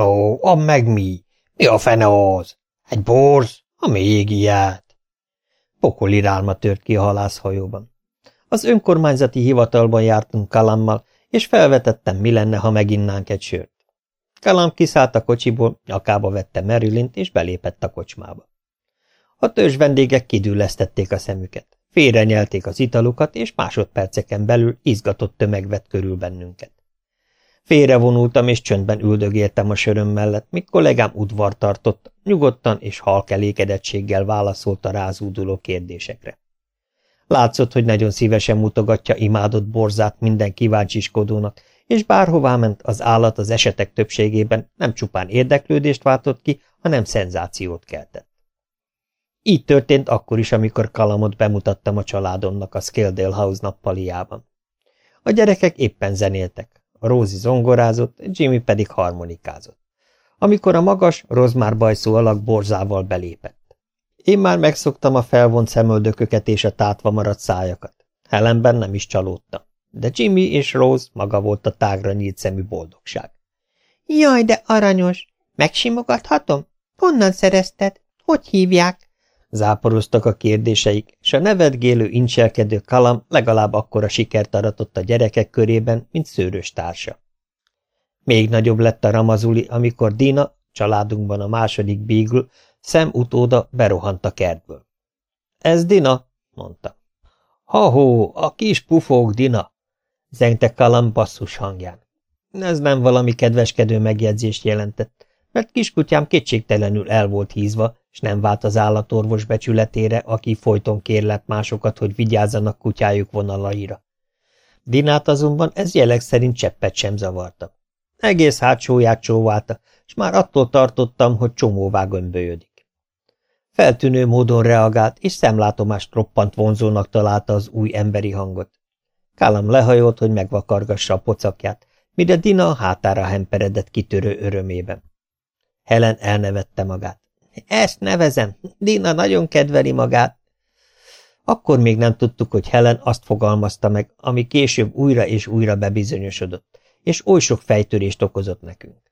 Ó, a meg mi? Mi a fene az? Egy borz? A még ilyet. Pokoli rálma tört ki a halászhajóban. Az önkormányzati hivatalban jártunk Kalammal, és felvetettem, mi lenne, ha meginnánk egy sört. Kalam kiszállt a kocsiból, nyakába vette Merülint, és belépett a kocsmába. A törzs vendégek kidüllesztették a szemüket, félrenyelték az italukat, és másodperceken belül izgatott tömeg vett körül bennünket. Félrevonultam, és csöndben üldögéltem a söröm mellett, míg kollégám udvar tartott, nyugodtan és halkelékedettséggel válaszolt a rázúduló kérdésekre. Látszott, hogy nagyon szívesen mutogatja imádott borzát minden kíváncsiskodónak, és bárhová ment, az állat az esetek többségében nem csupán érdeklődést váltott ki, hanem szenzációt keltett. Így történt akkor is, amikor Kalamot bemutattam a családomnak a Scaledale House nappaliában. A gyerekek éppen zenéltek, Rózi zongorázott, Jimmy pedig harmonikázott. Amikor a magas, rozmár bajszó alak borzával belépett. Én már megszoktam a felvont szemöldököket és a tátva maradt szájakat. Helenben nem is csalódtam. De Jimmy és Rose maga volt a tágra nyílt szemű boldogság. Jaj, de aranyos! Megsimogathatom? Honnan szerezted? Hogy hívják? Záporoztak a kérdéseik, és a nevetgélő, incselkedő kalam legalább akkora sikert aratott a gyerekek körében, mint szőrös társa. Még nagyobb lett a ramazuli, amikor Dina, családunkban a második Beagle, szem utóda berohant a kertből. – Ez Dina? – mondta. – Ha-hó, a kis pufók Dina! – zengte Kalam basszus hangján. Ez nem valami kedveskedő megjegyzést jelentett, mert kiskutyám kétségtelenül el volt hízva, és nem vált az állatorvos becsületére, aki folyton kérlett másokat, hogy vigyázzanak kutyájuk vonalaira. Dinát azonban ez jelek szerint cseppet sem zavarta. Egész hátsóját csóválta, és már attól tartottam, hogy csomóvá gömbölyödik. Feltűnő módon reagált, és szemlátomást roppant vonzónak találta az új emberi hangot. Kálam lehajolt, hogy megvakargassa a pocakját, mire Dina a hátára hemperedett kitörő örömében. Helen elnevette magát. Ezt nevezem, Dina nagyon kedveli magát. Akkor még nem tudtuk, hogy Helen azt fogalmazta meg, ami később újra és újra bebizonyosodott, és oly sok fejtörést okozott nekünk.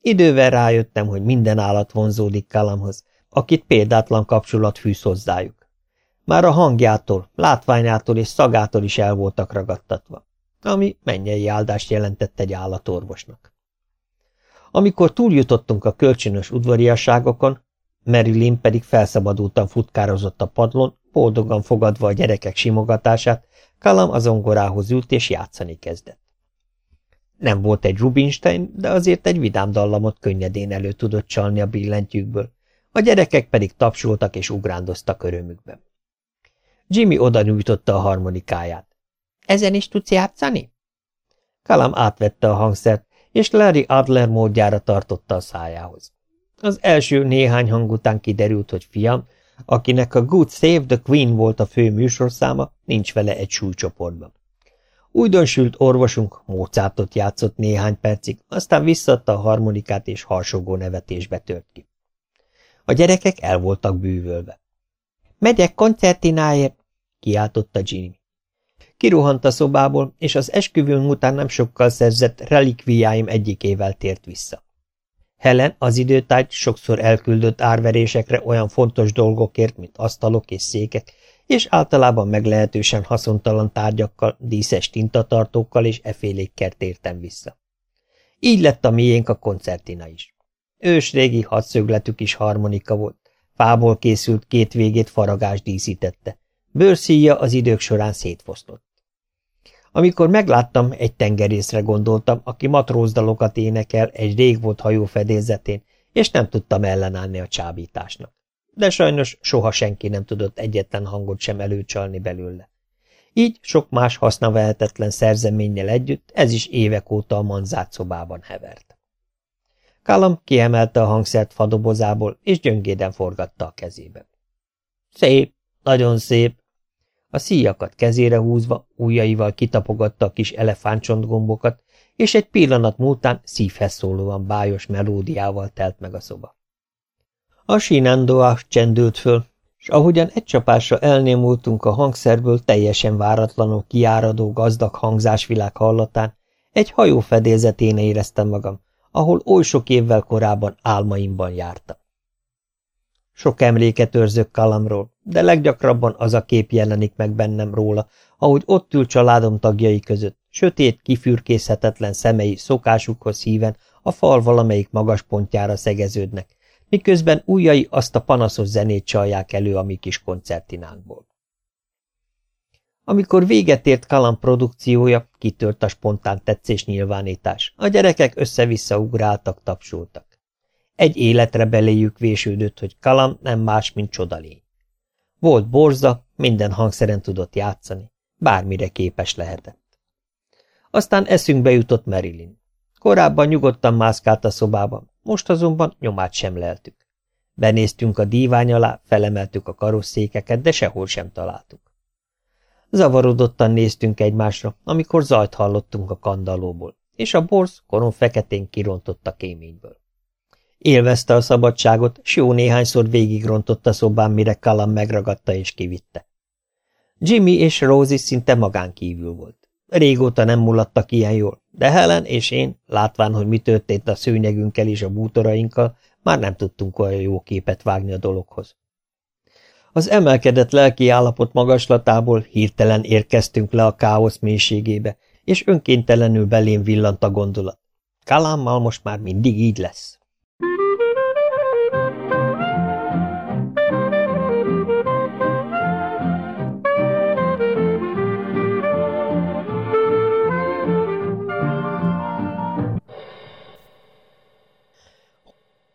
Idővel rájöttem, hogy minden állat vonzódik Kalamhoz, akit példátlan kapcsolat fűz hozzájuk. Már a hangjától, látványától és szagától is el voltak ragadtatva, ami mennyei áldást jelentett egy állatorvosnak. Amikor túljutottunk a kölcsönös udvariasságokon, Marilyn pedig felszabadultan futkározott a padlon, boldogan fogadva a gyerekek simogatását, Kalam az zongorához ült és játszani kezdett. Nem volt egy Rubinstein, de azért egy vidám dallamot könnyedén elő tudott csalni a billentyűkből, a gyerekek pedig tapsoltak és ugrándoztak örömükben. Jimmy oda nyújtotta a harmonikáját. – Ezen is tudsz játszani? Kalam átvette a hangszert, és Larry Adler módjára tartotta a szájához. Az első néhány hang után kiderült, hogy fiam, akinek a Good Save the Queen volt a fő műsorszáma, nincs vele egy súlycsoportban. Újdonsült orvosunk Mozartot játszott néhány percig, aztán visszadta a harmonikát és harsogó nevetésbe tört ki. A gyerekek el voltak bűvölve. – Megyek koncertináért! – kiáltotta Jimmy. Kirohant a szobából, és az esküvőn után nem sokkal szerzett relikviáim egyikével tért vissza. Helen az időtájt sokszor elküldött árverésekre olyan fontos dolgokért, mint asztalok és székek, és általában meglehetősen haszontalan tárgyakkal, díszes tintatartókkal és efélékkel tértem vissza. Így lett a miénk a koncertina is. Ősrégi hadszögletük is harmonika volt, fából készült két végét faragás díszítette, bőrszíja az idők során szétfosztott. Amikor megláttam, egy tengerészre gondoltam, aki matrózdalokat énekel egy rég volt hajó fedélzetén, és nem tudtam ellenállni a csábításnak. De sajnos soha senki nem tudott egyetlen hangot sem előcsalni belőle. Így sok más hasznavehetetlen szerzeménnyel együtt ez is évek óta a manzát szobában hevert. Kalam kiemelte a hangszert fadobozából, és gyöngéden forgatta a kezébe. Szép, nagyon szép, a szíjakat kezére húzva, ujjaival kitapogatta a kis elefántcsontgombokat, és egy pillanat múltán szívhez szólóan bájos melódiával telt meg a szoba. A sínándoá csendült föl, és ahogyan egy csapásra elnémultunk a hangszerből teljesen váratlanul kiáradó gazdag hangzásvilág hallatán, egy hajó fedélzetén éreztem magam, ahol oly sok évvel korábban álmaimban jártam. Sok emléket őrzök Kalamról, de leggyakrabban az a kép jelenik meg bennem róla, ahogy ott ül családom tagjai között, sötét, kifürkészhetetlen szemei szokásukhoz híven a fal valamelyik magas pontjára szegeződnek, miközben ujjai azt a panaszos zenét csalják elő a mi kis koncertinánkból. Amikor véget ért Kalam produkciója, kitört a spontán tetszés nyilvánítás. A gyerekek össze-vissza ugráltak, tapsoltak. Egy életre beléjük vésődött, hogy Kalam nem más, mint csodalény. Volt borza, minden hangszeren tudott játszani, bármire képes lehetett. Aztán eszünkbe jutott Marilyn. Korábban nyugodtan mászkált a szobában, most azonban nyomát sem leltük. Benéztünk a dívány alá, felemeltük a karosszékeket, de sehol sem találtuk. Zavarodottan néztünk egymásra, amikor zajt hallottunk a kandallóból, és a borz koron feketén kirontott a kéményből. Élvezte a szabadságot, s jó néhányszor végigrontott a szobán, mire Kalam megragadta és kivitte. Jimmy és Rosie szinte magán kívül volt. Régóta nem mulattak ilyen jól, de Helen és én, látván, hogy mi történt a szőnyegünkkel és a bútorainkkal, már nem tudtunk olyan jó képet vágni a dologhoz. Az emelkedett lelki állapot magaslatából hirtelen érkeztünk le a káosz mélységébe, és önkéntelenül belém villant a gondolat. Kalámmal most már mindig így lesz.